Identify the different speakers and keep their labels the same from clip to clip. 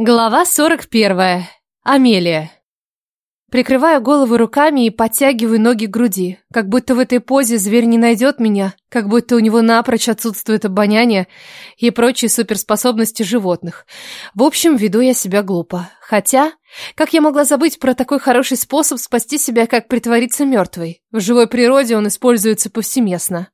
Speaker 1: Глава 41. Амелия. Прикрываю голову руками и подтягиваю ноги к груди. Как будто в этой позе зверь не найдет меня, как будто у него напрочь отсутствует обоняние и прочие суперспособности животных. В общем, веду я себя глупо. Хотя, как я могла забыть про такой хороший способ спасти себя, как притвориться мертвой? В живой природе он используется повсеместно.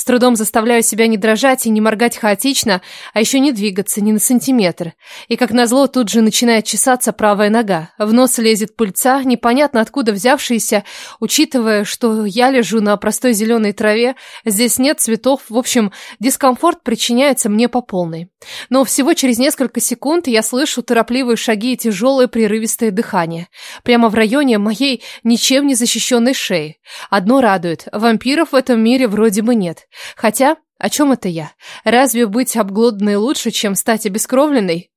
Speaker 1: С трудом заставляю себя не дрожать и не моргать хаотично, а еще не двигаться ни на сантиметр. И как назло тут же начинает чесаться правая нога. В нос лезет пыльца, непонятно откуда взявшаяся, учитывая, что я лежу на простой зеленой траве, здесь нет цветов, в общем, дискомфорт причиняется мне по полной. Но всего через несколько секунд я слышу торопливые шаги и тяжелое прерывистое дыхание. Прямо в районе моей ничем не защищенной шеи. Одно радует, вампиров в этом мире вроде бы нет. Хотя, о чем это я? Разве быть обглоданной лучше, чем стать обескровленной?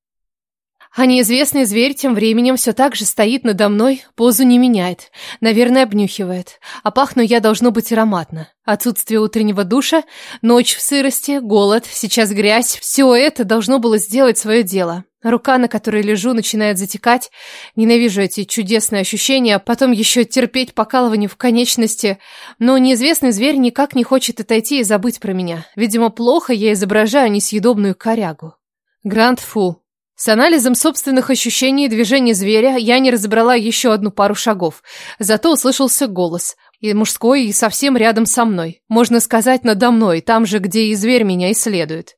Speaker 1: А неизвестный зверь тем временем все так же стоит надо мной, позу не меняет. Наверное, обнюхивает. А пахну я должно быть ароматно. Отсутствие утреннего душа, ночь в сырости, голод, сейчас грязь. Все это должно было сделать свое дело. Рука, на которой лежу, начинает затекать. Ненавижу эти чудесные ощущения, а потом еще терпеть покалывание в конечности. Но неизвестный зверь никак не хочет отойти и забыть про меня. Видимо, плохо я изображаю несъедобную корягу. Гранд Фу. С анализом собственных ощущений и движений зверя я не разобрала еще одну пару шагов. Зато услышался голос. И мужской, и совсем рядом со мной. Можно сказать, надо мной, там же, где и зверь меня исследует.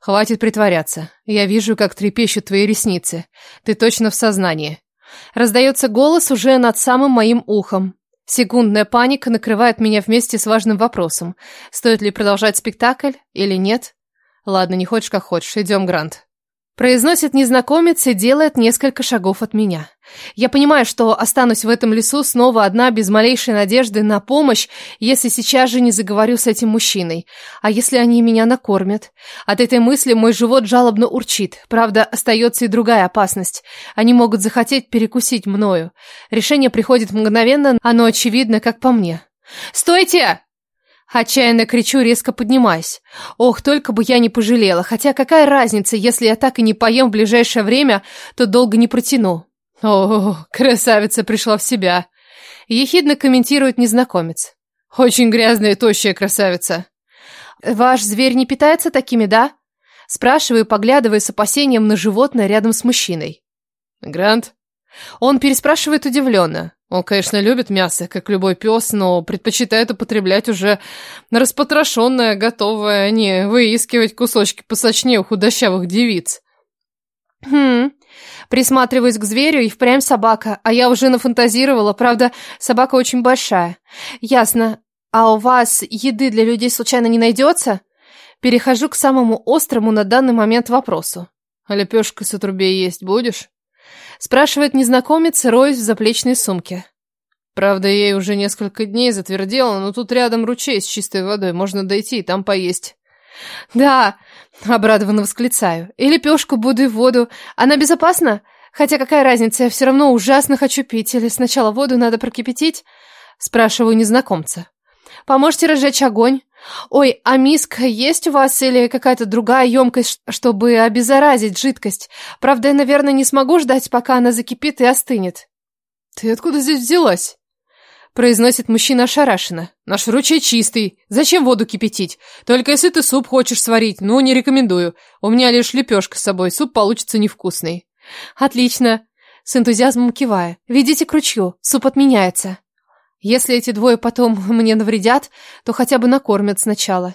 Speaker 1: Хватит притворяться. Я вижу, как трепещут твои ресницы. Ты точно в сознании. Раздается голос уже над самым моим ухом. Секундная паника накрывает меня вместе с важным вопросом. Стоит ли продолжать спектакль или нет? Ладно, не хочешь, как хочешь. Идем, Грант. Произносит незнакомец и делает несколько шагов от меня. Я понимаю, что останусь в этом лесу снова одна, без малейшей надежды на помощь, если сейчас же не заговорю с этим мужчиной. А если они меня накормят? От этой мысли мой живот жалобно урчит. Правда, остается и другая опасность. Они могут захотеть перекусить мною. Решение приходит мгновенно, оно очевидно, как по мне. «Стойте!» Отчаянно кричу, резко поднимаясь. Ох, только бы я не пожалела. Хотя какая разница, если я так и не поем в ближайшее время, то долго не протяну. О, красавица пришла в себя. Ехидно комментирует незнакомец. Очень грязная и тощая красавица. Ваш зверь не питается такими, да? Спрашиваю, поглядывая с опасением на животное рядом с мужчиной. Грант? Он переспрашивает удивленно. Он, конечно, любит мясо, как любой пес, но предпочитает употреблять уже распотрошенное, готовое, а не выискивать кусочки посочнее у худощавых девиц. Хм, присматриваюсь к зверю и впрямь собака, а я уже нафантазировала, правда, собака очень большая. Ясно. А у вас еды для людей случайно не найдется? Перехожу к самому острому на данный момент вопросу. А лепешка с отрубей есть будешь? Спрашивает незнакомец, роясь в заплечной сумке. Правда, ей уже несколько дней затвердела, но тут рядом ручей с чистой водой, можно дойти и там поесть. «Да!» — обрадованно восклицаю. «И лепешку буду, и воду. Она безопасна? Хотя какая разница, я все равно ужасно хочу пить. Или сначала воду надо прокипятить?» Спрашиваю незнакомца. «Поможете разжечь огонь?» «Ой, а миска есть у вас или какая-то другая емкость, чтобы обеззаразить жидкость? Правда, я, наверное, не смогу ждать, пока она закипит и остынет». «Ты откуда здесь взялась?» Произносит мужчина ошарашенно. «Наш ручей чистый. Зачем воду кипятить? Только если ты суп хочешь сварить, ну, не рекомендую. У меня лишь лепешка с собой, суп получится невкусный». «Отлично!» С энтузиазмом кивая. «Ведите к ручью, суп отменяется». Если эти двое потом мне навредят, то хотя бы накормят сначала.